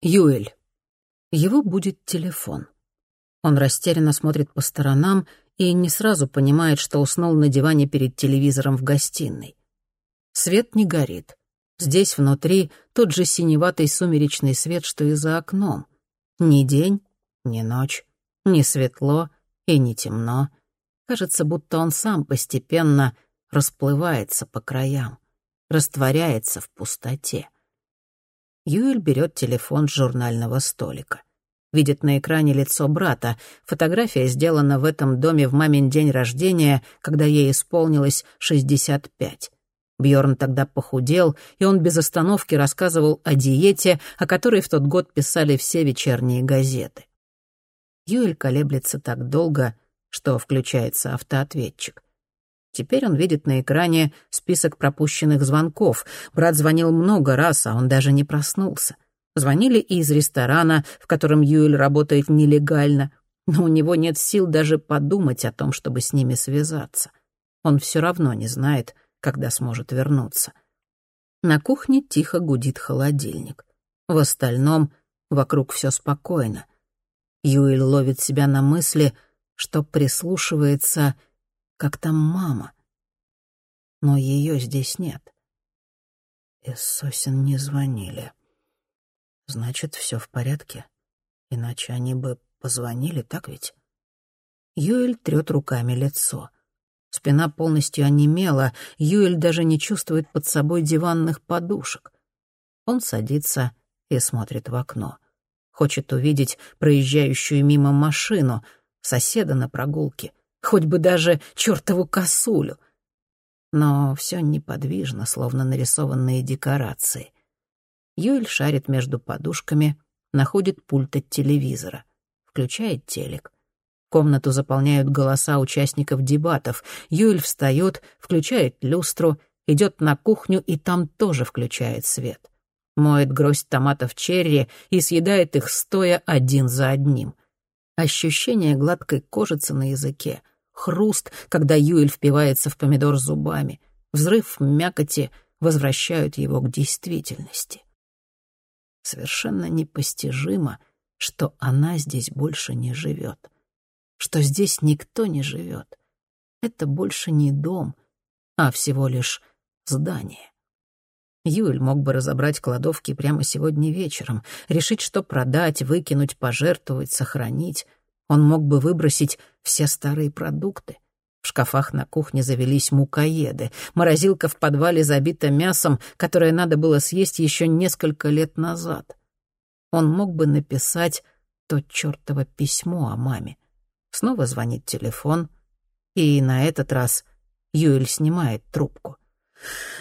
Юэль. Его будет телефон. Он растерянно смотрит по сторонам и не сразу понимает, что уснул на диване перед телевизором в гостиной. Свет не горит. Здесь внутри тот же синеватый сумеречный свет, что и за окном. Ни день, ни ночь, ни светло и не темно. Кажется, будто он сам постепенно расплывается по краям, растворяется в пустоте. Юэль берет телефон с журнального столика. Видит на экране лицо брата. Фотография сделана в этом доме в мамин день рождения, когда ей исполнилось 65. Бьорн тогда похудел, и он без остановки рассказывал о диете, о которой в тот год писали все вечерние газеты. Юэль колеблется так долго, что включается автоответчик. Теперь он видит на экране список пропущенных звонков. Брат звонил много раз, а он даже не проснулся. Звонили и из ресторана, в котором Юэль работает нелегально, но у него нет сил даже подумать о том, чтобы с ними связаться. Он все равно не знает, когда сможет вернуться. На кухне тихо гудит холодильник. В остальном вокруг все спокойно. Юэль ловит себя на мысли, что прислушивается — как там мама. Но ее здесь нет. Из сосен не звонили. Значит, все в порядке. Иначе они бы позвонили, так ведь? Юэль трет руками лицо. Спина полностью онемела, Юэль даже не чувствует под собой диванных подушек. Он садится и смотрит в окно. Хочет увидеть проезжающую мимо машину, соседа на прогулке, хоть бы даже чертову косулю. Но все неподвижно, словно нарисованные декорации. Юэль шарит между подушками, находит пульт от телевизора, включает телек. Комнату заполняют голоса участников дебатов. Юэль встает, включает люстру, идет на кухню и там тоже включает свет. Моет гроздь томатов черри и съедает их стоя один за одним. Ощущение гладкой кожицы на языке, хруст, когда Юэль впивается в помидор зубами, взрыв мякоти возвращают его к действительности. Совершенно непостижимо, что она здесь больше не живет, что здесь никто не живет. Это больше не дом, а всего лишь здание. Юэль мог бы разобрать кладовки прямо сегодня вечером, решить, что продать, выкинуть, пожертвовать, сохранить. Он мог бы выбросить все старые продукты. В шкафах на кухне завелись мукоеды. Морозилка в подвале забита мясом, которое надо было съесть еще несколько лет назад. Он мог бы написать то чертово письмо о маме. Снова звонит телефон, и на этот раз Юэль снимает трубку.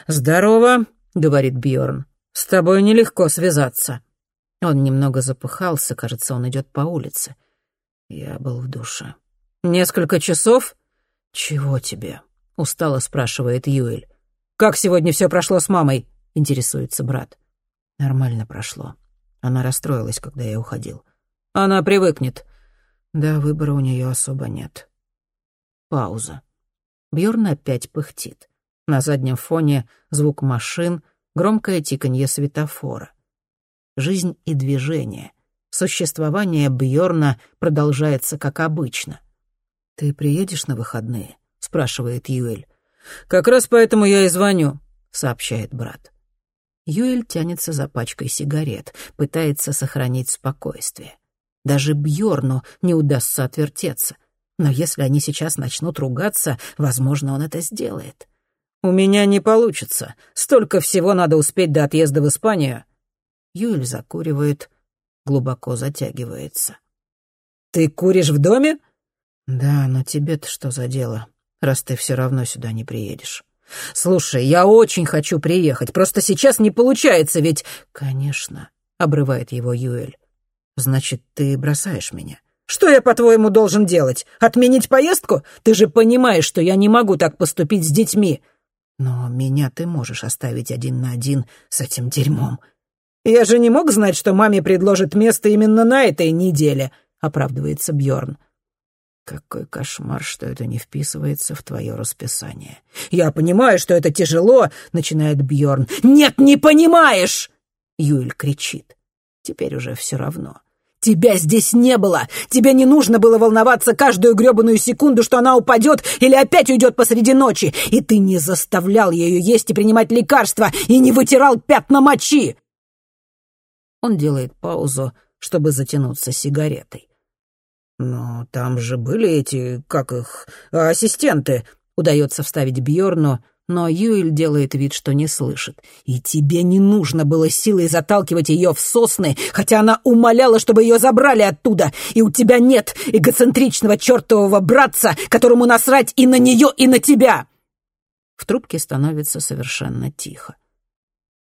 «Здорово», — говорит Бьорн. «С тобой нелегко связаться». Он немного запыхался, кажется, он идет по улице. Я был в душе. «Несколько часов?» «Чего тебе?» — устало спрашивает Юэль. «Как сегодня все прошло с мамой?» — интересуется брат. «Нормально прошло. Она расстроилась, когда я уходил. Она привыкнет». «Да, выбора у нее особо нет». Пауза. Бьорн опять пыхтит. На заднем фоне звук машин, громкое тиканье светофора. Жизнь и движение. Существование Бьорна продолжается как обычно. «Ты приедешь на выходные?» — спрашивает Юэль. «Как раз поэтому я и звоню», — сообщает брат. Юэль тянется за пачкой сигарет, пытается сохранить спокойствие. Даже Бьорну не удастся отвертеться. Но если они сейчас начнут ругаться, возможно, он это сделает. «У меня не получится. Столько всего надо успеть до отъезда в Испанию». Юэль закуривает, глубоко затягивается. «Ты куришь в доме?» «Да, но тебе-то что за дело, раз ты все равно сюда не приедешь?» «Слушай, я очень хочу приехать, просто сейчас не получается, ведь...» «Конечно», — обрывает его Юэль. «Значит, ты бросаешь меня?» «Что я, по-твоему, должен делать? Отменить поездку? Ты же понимаешь, что я не могу так поступить с детьми». «Но меня ты можешь оставить один на один с этим дерьмом», «Я же не мог знать, что маме предложат место именно на этой неделе», — оправдывается Бьорн. «Какой кошмар, что это не вписывается в твое расписание». «Я понимаю, что это тяжело», — начинает Бьорн. «Нет, не понимаешь!» — Юль кричит. Теперь уже все равно. Тебя здесь не было! Тебе не нужно было волноваться каждую грёбаную секунду, что она упадет или опять уйдет посреди ночи! И ты не заставлял ее есть и принимать лекарства, и не вытирал пятна мочи!» Он делает паузу, чтобы затянуться сигаретой. «Но там же были эти, как их, ассистенты», — удается вставить Бьорну, но Юэль делает вид, что не слышит. «И тебе не нужно было силой заталкивать ее в сосны, хотя она умоляла, чтобы ее забрали оттуда, и у тебя нет эгоцентричного чертового братца, которому насрать и на нее, и на тебя!» В трубке становится совершенно тихо.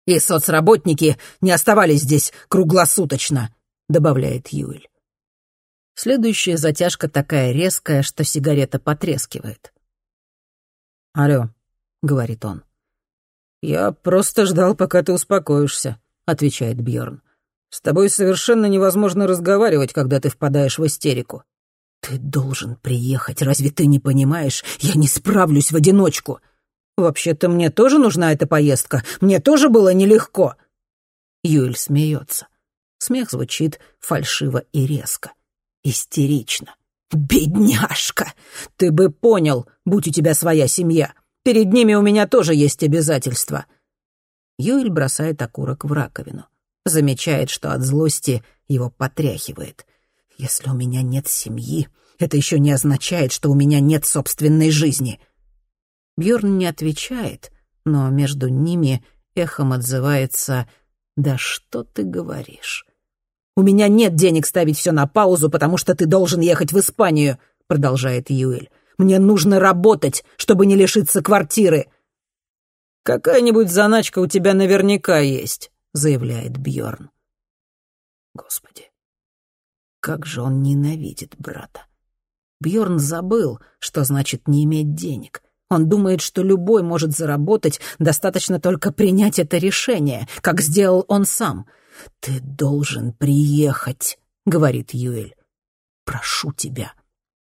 «И соцработники не оставались здесь круглосуточно», — добавляет Юэль. Следующая затяжка такая резкая, что сигарета потрескивает. «Алло», — говорит он. «Я просто ждал, пока ты успокоишься», — отвечает Бьорн. «С тобой совершенно невозможно разговаривать, когда ты впадаешь в истерику». «Ты должен приехать, разве ты не понимаешь? Я не справлюсь в одиночку». «Вообще-то мне тоже нужна эта поездка. Мне тоже было нелегко». Юэль смеется. Смех звучит фальшиво и резко. Истерично. «Бедняжка! Ты бы понял, будь у тебя своя семья. Перед ними у меня тоже есть обязательства». Юэль бросает окурок в раковину. Замечает, что от злости его потряхивает. «Если у меня нет семьи, это еще не означает, что у меня нет собственной жизни». Бьорн не отвечает, но между ними эхом отзывается «Да что ты говоришь?» «У меня нет денег ставить все на паузу, потому что ты должен ехать в Испанию», — продолжает Юэль. Мне нужно работать, чтобы не лишиться квартиры». «Какая-нибудь заначка у тебя наверняка есть», — заявляет Бьорн. Господи, как же он ненавидит брата. Бьорн забыл, что значит не иметь денег. Он думает, что любой может заработать, достаточно только принять это решение, как сделал он сам. «Ты должен приехать», — говорит Юэль. «Прошу тебя,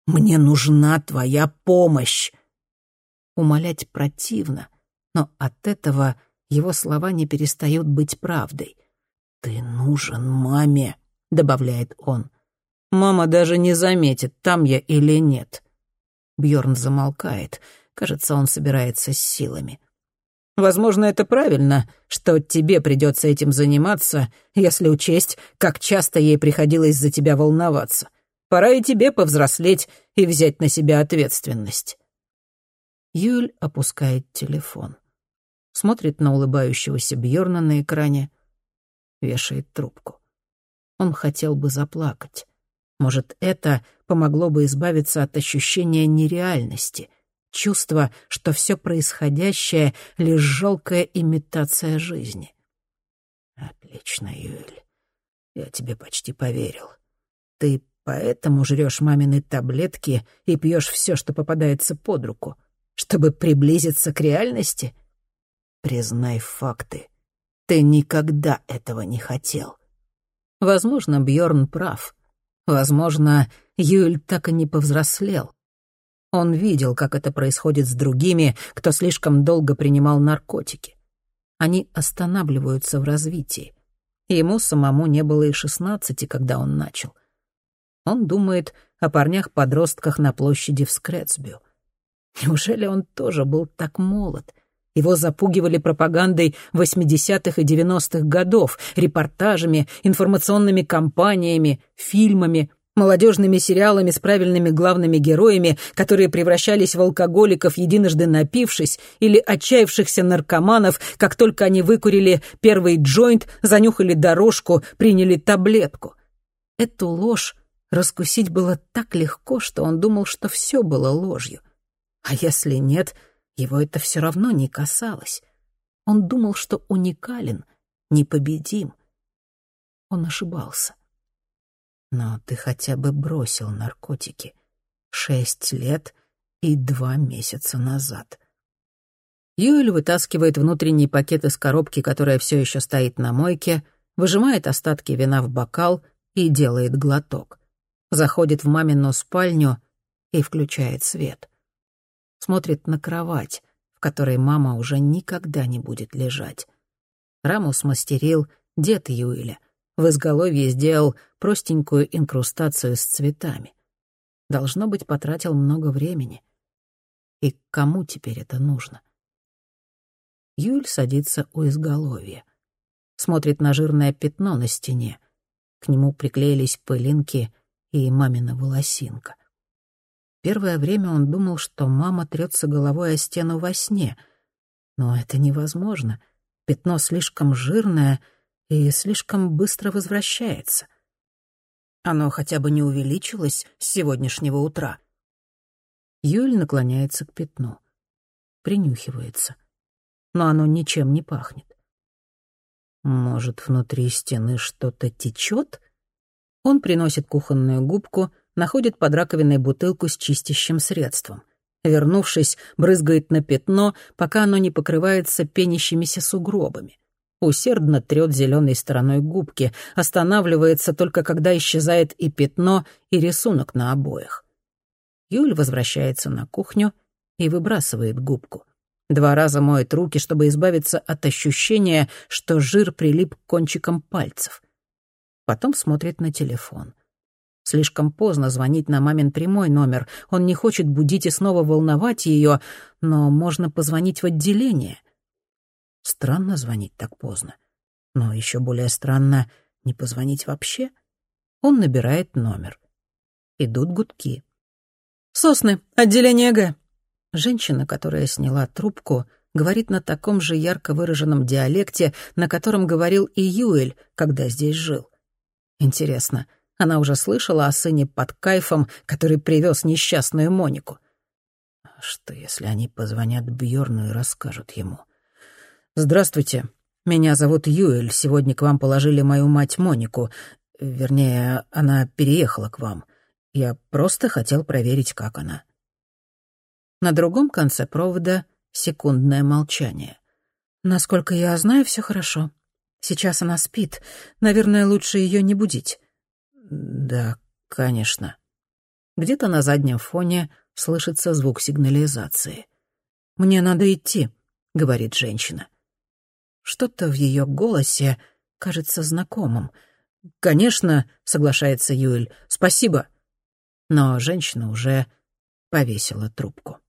мне нужна твоя помощь!» Умолять противно, но от этого его слова не перестают быть правдой. «Ты нужен маме», — добавляет он. «Мама даже не заметит, там я или нет». Бьорн замолкает. Кажется, он собирается с силами. «Возможно, это правильно, что тебе придется этим заниматься, если учесть, как часто ей приходилось за тебя волноваться. Пора и тебе повзрослеть и взять на себя ответственность». Юль опускает телефон. Смотрит на улыбающегося Бьорна на экране, вешает трубку. Он хотел бы заплакать. Может, это помогло бы избавиться от ощущения нереальности, чувства, что все происходящее — лишь жалкая имитация жизни. «Отлично, Юэль. Я тебе почти поверил. Ты Поэтому жрешь мамины таблетки и пьешь все, что попадается под руку, чтобы приблизиться к реальности? Признай факты. Ты никогда этого не хотел. Возможно, Бьорн прав. Возможно, Юль так и не повзрослел. Он видел, как это происходит с другими, кто слишком долго принимал наркотики. Они останавливаются в развитии. Ему самому не было и шестнадцати, когда он начал. Он думает о парнях-подростках на площади в Скрэтсбю. Неужели он тоже был так молод? Его запугивали пропагандой 80-х и 90-х годов, репортажами, информационными кампаниями, фильмами, молодежными сериалами с правильными главными героями, которые превращались в алкоголиков, единожды напившись, или отчаявшихся наркоманов, как только они выкурили первый джойнт, занюхали дорожку, приняли таблетку. Эту ложь Раскусить было так легко, что он думал, что все было ложью. А если нет, его это все равно не касалось. Он думал, что уникален, непобедим. Он ошибался. Но ты хотя бы бросил наркотики. Шесть лет и два месяца назад. Юэль вытаскивает внутренний пакет из коробки, которая все еще стоит на мойке, выжимает остатки вина в бокал и делает глоток заходит в мамину спальню и включает свет. Смотрит на кровать, в которой мама уже никогда не будет лежать. Раму смастерил дед Юэля. В изголовье сделал простенькую инкрустацию с цветами. Должно быть, потратил много времени. И кому теперь это нужно? Юль садится у изголовья. Смотрит на жирное пятно на стене. К нему приклеились пылинки и мамина волосинка. Первое время он думал, что мама трется головой о стену во сне. Но это невозможно. Пятно слишком жирное и слишком быстро возвращается. Оно хотя бы не увеличилось с сегодняшнего утра. Юль наклоняется к пятну. Принюхивается. Но оно ничем не пахнет. Может, внутри стены что-то течет? Он приносит кухонную губку, находит под раковиной бутылку с чистящим средством. Вернувшись, брызгает на пятно, пока оно не покрывается пенящимися сугробами усердно трет зеленой стороной губки, останавливается только когда исчезает и пятно, и рисунок на обоях. Юль возвращается на кухню и выбрасывает губку. Два раза моет руки, чтобы избавиться от ощущения, что жир прилип к кончикам пальцев. Потом смотрит на телефон. Слишком поздно звонить на мамин прямой номер. Он не хочет будить и снова волновать ее, но можно позвонить в отделение — Странно звонить так поздно. Но еще более странно не позвонить вообще. Он набирает номер. Идут гудки. «Сосны, отделение Г». Женщина, которая сняла трубку, говорит на таком же ярко выраженном диалекте, на котором говорил и Юэль, когда здесь жил. Интересно, она уже слышала о сыне под кайфом, который привез несчастную Монику? Что, если они позвонят Бьорну и расскажут ему? — «Здравствуйте. Меня зовут Юэль. Сегодня к вам положили мою мать Монику. Вернее, она переехала к вам. Я просто хотел проверить, как она». На другом конце провода секундное молчание. «Насколько я знаю, все хорошо. Сейчас она спит. Наверное, лучше ее не будить». «Да, конечно». Где-то на заднем фоне слышится звук сигнализации. «Мне надо идти», — говорит женщина. Что-то в ее голосе кажется знакомым. «Конечно», — соглашается Юэль, — «спасибо». Но женщина уже повесила трубку.